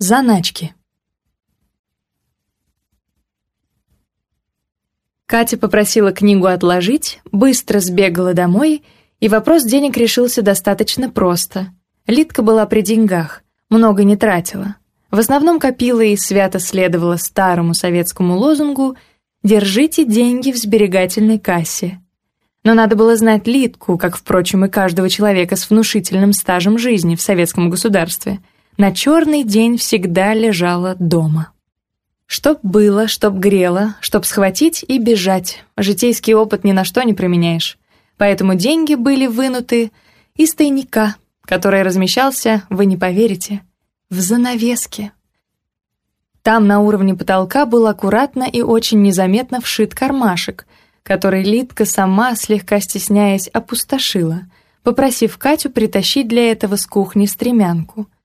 Заначки. Катя попросила книгу отложить, быстро сбегала домой, и вопрос денег решился достаточно просто. Литка была при деньгах, много не тратила. В основном копила и свято следовала старому советскому лозунгу «Держите деньги в сберегательной кассе». Но надо было знать Литку, как, впрочем, и каждого человека с внушительным стажем жизни в советском государстве – на черный день всегда лежала дома. Чтоб было, чтоб грело, чтоб схватить и бежать. Житейский опыт ни на что не применяешь. Поэтому деньги были вынуты из тайника, который размещался, вы не поверите, в занавеске. Там на уровне потолка был аккуратно и очень незаметно вшит кармашек, который Литка сама, слегка стесняясь, опустошила, попросив Катю притащить для этого с кухни стремянку —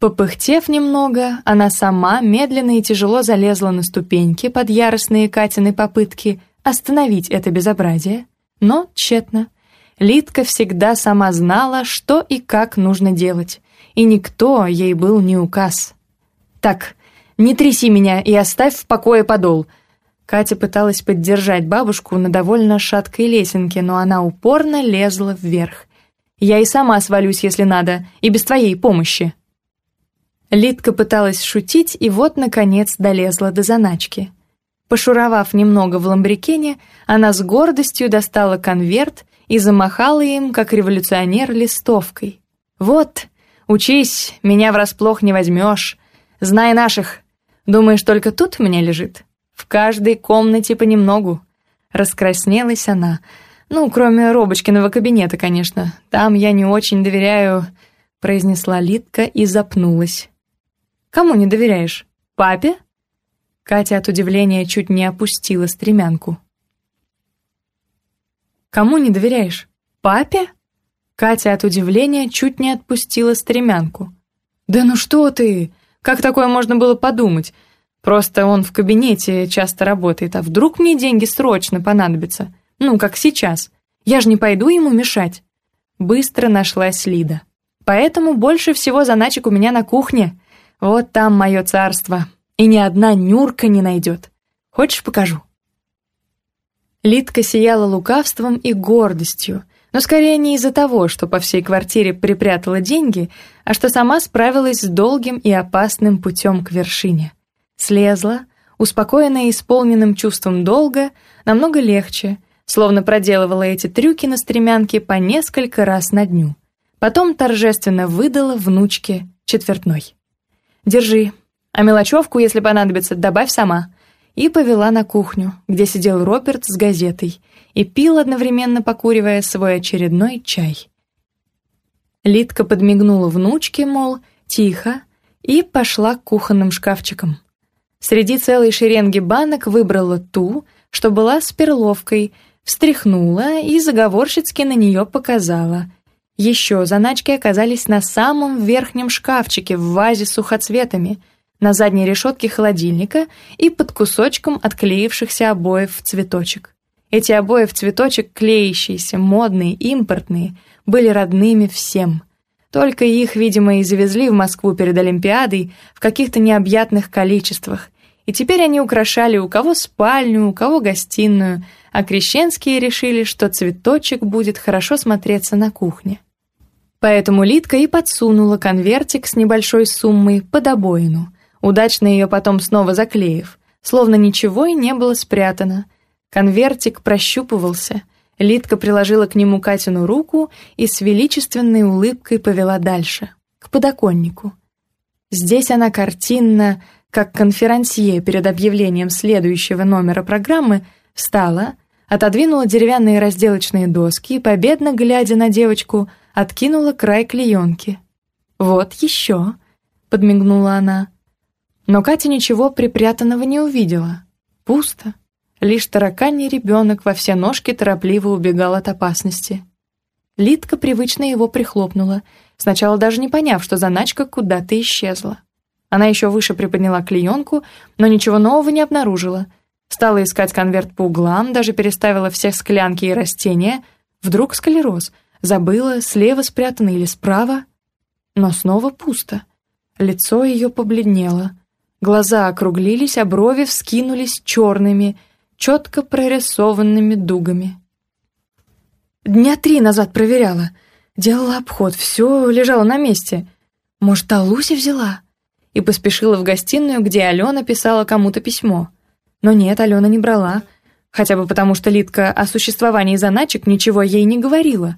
Попыхтев немного, она сама медленно и тяжело залезла на ступеньки под яростные Катины попытки остановить это безобразие, но тщетно. Литка всегда сама знала, что и как нужно делать, и никто ей был не указ. «Так, не тряси меня и оставь в покое подол», Катя пыталась поддержать бабушку на довольно шаткой лесенке, но она упорно лезла вверх. «Я и сама свалюсь, если надо, и без твоей помощи». Литка пыталась шутить и вот, наконец, долезла до заначки. Пошуровав немного в ламбрикене, она с гордостью достала конверт и замахала им, как революционер, листовкой. «Вот, учись, меня врасплох не возьмешь. Знай наших. Думаешь, только тут меня лежит? В каждой комнате понемногу». Раскраснелась она. «Ну, кроме Робочкиного кабинета, конечно. Там я не очень доверяю», — произнесла Литка и запнулась. Кому не доверяешь? Папе?» Катя от удивления чуть не опустила стремянку. «Кому не доверяешь? Папе?» Катя от удивления чуть не отпустила стремянку. «Да ну что ты! Как такое можно было подумать? Просто он в кабинете часто работает, а вдруг мне деньги срочно понадобятся? Ну, как сейчас. Я же не пойду ему мешать». Быстро нашлась Лида. «Поэтому больше всего заначек у меня на кухне. Вот там мое царство, и ни одна Нюрка не найдет. Хочешь, покажу?» Литка сияла лукавством и гордостью, но скорее не из-за того, что по всей квартире припрятала деньги, а что сама справилась с долгим и опасным путем к вершине. Слезла, успокоенная и исполненным чувством долга, намного легче, словно проделывала эти трюки на стремянке по несколько раз на дню. Потом торжественно выдала внучке четвертной. Держи. А мелочевку, если понадобится, добавь сама». И повела на кухню, где сидел Роберт с газетой и пил, одновременно покуривая свой очередной чай. Литка подмигнула внучке, мол, тихо, и пошла к кухонным шкафчикам. Среди целой шеренги банок выбрала ту, что была с перловкой, встряхнула и заговорщицки на нее показала — еще заначки оказались на самом верхнем шкафчике в вазе с сухоцветами, на задней решетке холодильника и под кусочком отклеившихся обоев в цветочек. Эти обои в цветочек, клеящиеся, модные, импортные, были родными всем. Только их, видимо, и завезли в Москву перед Олимпиадой в каких-то необъятных количествах, и теперь они украшали у кого спальню, у кого гостиную, а крещенские решили, что цветочек будет хорошо смотреться на кухне. Поэтому Литка и подсунула конвертик с небольшой суммой под обоину, удачно ее потом снова заклеив, словно ничего и не было спрятано. Конвертик прощупывался, Литка приложила к нему Катину руку и с величественной улыбкой повела дальше, к подоконнику. Здесь она картинно, как конферансье перед объявлением следующего номера программы, встала, отодвинула деревянные разделочные доски и, победно глядя на девочку, — откинула край клеенки. «Вот еще!» — подмигнула она. Но Катя ничего припрятанного не увидела. Пусто. Лишь тараканий ребенок во все ножки торопливо убегал от опасности. Лидка привычно его прихлопнула, сначала даже не поняв, что заначка куда-то исчезла. Она еще выше приподняла клеенку, но ничего нового не обнаружила. Стала искать конверт по углам, даже переставила все склянки и растения. Вдруг склероз — Забыла, слева спрятана или справа. Но снова пусто. Лицо ее побледнело. Глаза округлились, а брови вскинулись черными, четко прорисованными дугами. Дня три назад проверяла. Делала обход, все лежало на месте. Может, Алуси взяла? И поспешила в гостиную, где Алена писала кому-то письмо. Но нет, Алена не брала. Хотя бы потому, что Лидка о существовании заначек ничего ей не говорила.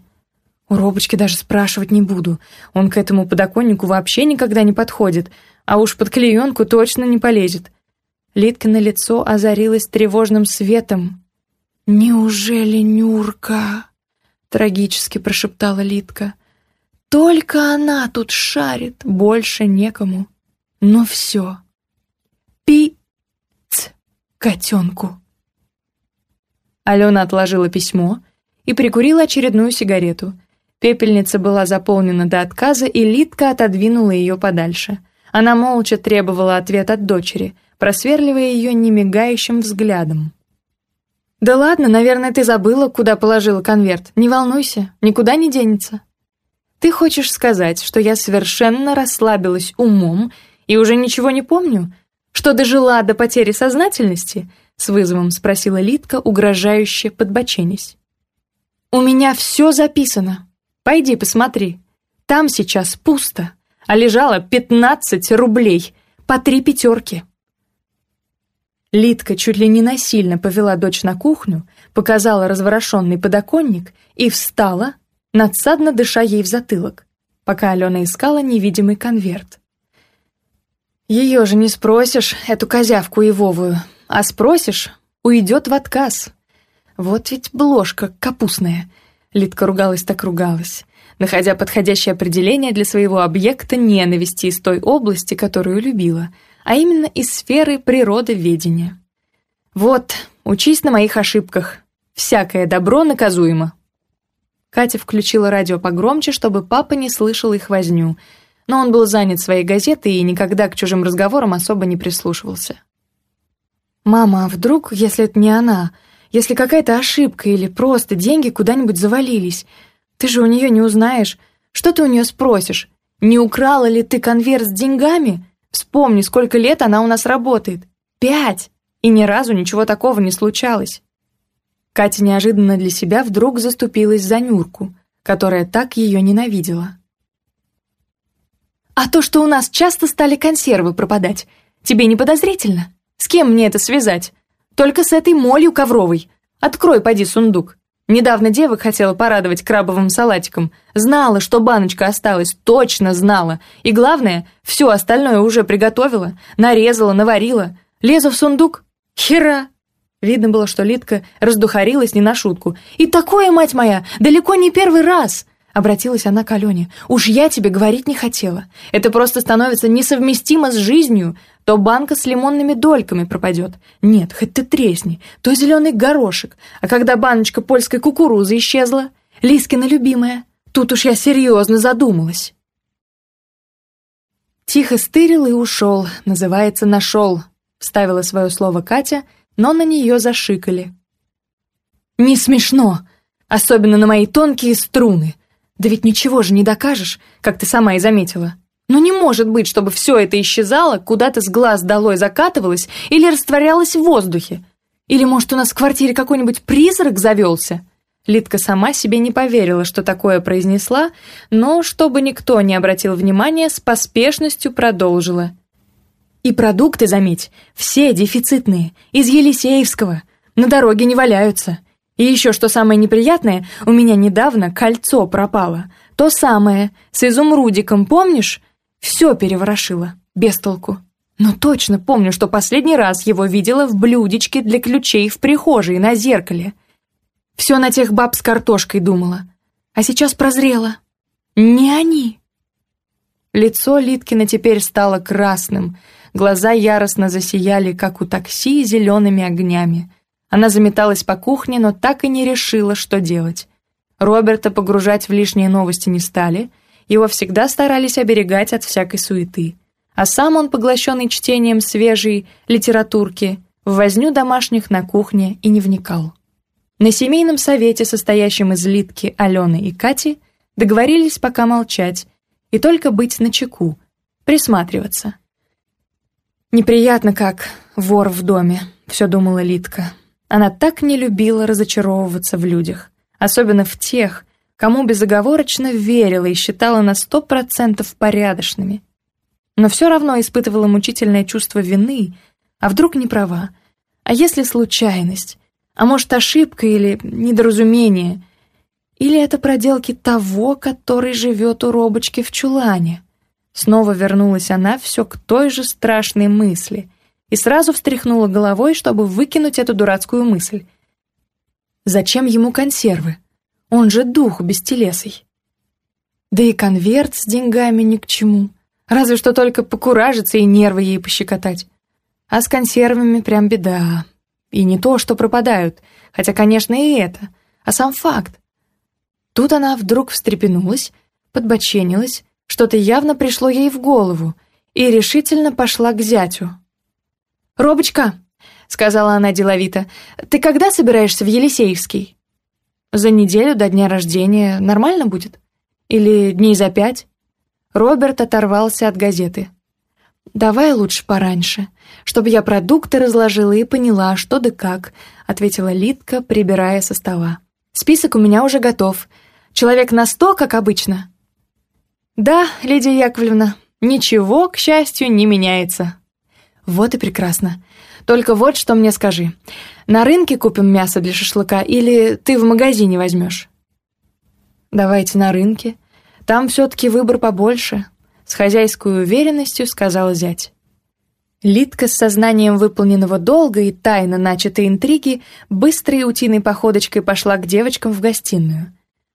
У Робочки даже спрашивать не буду. Он к этому подоконнику вообще никогда не подходит, а уж под клеенку точно не полезет. Литкино лицо озарилось тревожным светом. «Неужели Нюрка?» — трагически прошептала Литка. «Только она тут шарит, больше некому. Но все. Пи-ц котенку». Алена отложила письмо и прикурила очередную сигарету. Пепельница была заполнена до отказа, и Литка отодвинула ее подальше. Она молча требовала ответ от дочери, просверливая ее немигающим взглядом. «Да ладно, наверное, ты забыла, куда положила конверт. Не волнуйся, никуда не денется». «Ты хочешь сказать, что я совершенно расслабилась умом и уже ничего не помню? Что дожила до потери сознательности?» — с вызовом спросила Литка, угрожающе подбоченясь. «У меня все записано», Пойди посмотри. Там сейчас пусто, а лежало 15 рублей, по три пятерки. Лидка чуть ли не насильно повела дочь на кухню, показала разворошенный подоконник и встала, надсадно дыша ей в затылок, пока Алена искала невидимый конверт. «Ее же не спросишь, эту козявку и а спросишь — уйдет в отказ. Вот ведь бложка капустная — Литка ругалась так ругалась, находя подходящее определение для своего объекта ненависти из той области, которую любила, а именно из сферы природоведения. «Вот, учись на моих ошибках. Всякое добро наказуемо». Катя включила радио погромче, чтобы папа не слышал их возню, но он был занят своей газетой и никогда к чужим разговорам особо не прислушивался. «Мама, а вдруг, если это не она?» если какая-то ошибка или просто деньги куда-нибудь завалились, ты же у нее не узнаешь, что ты у нее спросишь? Не украла ли ты конверт с деньгами? Вспомни, сколько лет она у нас работает. Пять! И ни разу ничего такого не случалось. Катя неожиданно для себя вдруг заступилась за Нюрку, которая так ее ненавидела. «А то, что у нас часто стали консервы пропадать, тебе не Только с этой молью ковровой. Открой, поди, сундук. Недавно девок хотела порадовать крабовым салатиком. Знала, что баночка осталась, точно знала. И главное, все остальное уже приготовила, нарезала, наварила. Лезу в сундук. Хера! Видно было, что Литка раздухарилась не на шутку. «И такое, мать моя, далеко не первый раз! Обратилась она к Алене. «Уж я тебе говорить не хотела. Это просто становится несовместимо с жизнью. То банка с лимонными дольками пропадет. Нет, хоть ты тресни. То зеленый горошек. А когда баночка польской кукурузы исчезла? Лискина любимая. Тут уж я серьезно задумалась». «Тихо стырил и ушел. Называется «нашел», — вставила свое слово Катя, но на нее зашикали. «Не смешно!» особенно на мои тонкие струны», да ведь ничего же не докажешь, как ты сама и заметила. Но ну, не может быть, чтобы все это исчезало, куда-то с глаз долой закатывалось или растворялось в воздухе. Или, может, у нас в квартире какой-нибудь призрак завелся?» Лидка сама себе не поверила, что такое произнесла, но, чтобы никто не обратил внимания, с поспешностью продолжила. «И продукты, заметь, все дефицитные, из Елисеевского, на дороге не валяются. И еще что самое неприятное, у меня недавно кольцо пропало. То самое, с изумрудиком, помнишь? Все переворошило, без толку. Но точно помню, что последний раз его видела в блюдечке для ключей в прихожей на зеркале. Все на тех баб с картошкой думала. А сейчас прозрела. Не они. Лицо Литкина теперь стало красным, глаза яростно засияли, как у такси, зелеными огнями. Она заметалась по кухне, но так и не решила, что делать. Роберта погружать в лишние новости не стали, его всегда старались оберегать от всякой суеты. А сам он, поглощенный чтением свежей литературки, в возню домашних на кухне и не вникал. На семейном совете, состоящем из Литки, Алены и Кати, договорились пока молчать и только быть начеку, присматриваться. «Неприятно как вор в доме», — все думала Литка. Она так не любила разочаровываться в людях, особенно в тех, кому безоговорочно верила и считала на сто процентов порядочными. Но все равно испытывала мучительное чувство вины, а вдруг не права, а если случайность, а может ошибка или недоразумение, или это проделки того, который живет у робочки в чулане. Снова вернулась она все к той же страшной мысли — и сразу встряхнула головой, чтобы выкинуть эту дурацкую мысль. Зачем ему консервы? Он же дух бестелесый. Да и конверт с деньгами ни к чему. Разве что только покуражиться и нервы ей пощекотать. А с консервами прям беда. И не то, что пропадают, хотя, конечно, и это, а сам факт. Тут она вдруг встрепенулась, подбоченилась, что-то явно пришло ей в голову, и решительно пошла к зятю. «Робочка», — сказала она деловито, — «ты когда собираешься в Елисеевский?» «За неделю до дня рождения нормально будет? Или дней за пять?» Роберт оторвался от газеты. «Давай лучше пораньше, чтобы я продукты разложила и поняла, что да как», — ответила Литка, прибирая со стола. «Список у меня уже готов. Человек на сто, как обычно?» «Да, Лидия Яковлевна, ничего, к счастью, не меняется», вот и прекрасно. Только вот что мне скажи. На рынке купим мясо для шашлыка или ты в магазине возьмешь? Давайте на рынке. Там все-таки выбор побольше. С хозяйской уверенностью сказала зять. Лидка с сознанием выполненного долга и тайно начатой интриги быстрой утиной походочкой пошла к девочкам в гостиную.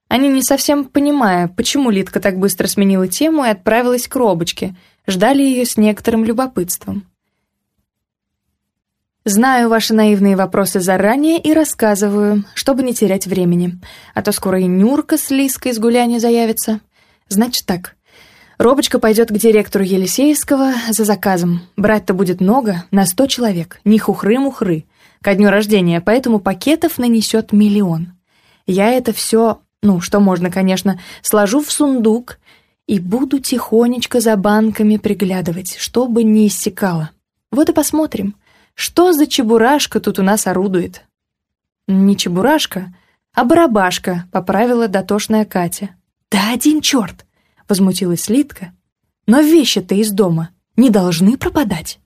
Они, не совсем понимая, почему Лидка так быстро сменила тему и отправилась к робочке, ждали ее с некоторым любопытством. Знаю ваши наивные вопросы заранее и рассказываю, чтобы не терять времени. А то скоро и Нюрка с Лиской из гуляния заявится. Значит так. Робочка пойдет к директору Елисеевского за заказом. Брать-то будет много, на сто человек. Не хухры-мухры. Ко дню рождения, поэтому пакетов нанесет миллион. Я это все, ну, что можно, конечно, сложу в сундук и буду тихонечко за банками приглядывать, чтобы не иссякало. Вот и посмотрим. Что за чебурашка тут у нас орудует? Не чебурашка, а барабашка, поправила дотошная Катя. Да один черт! Возмутилась Лидка. Но вещи-то из дома не должны пропадать.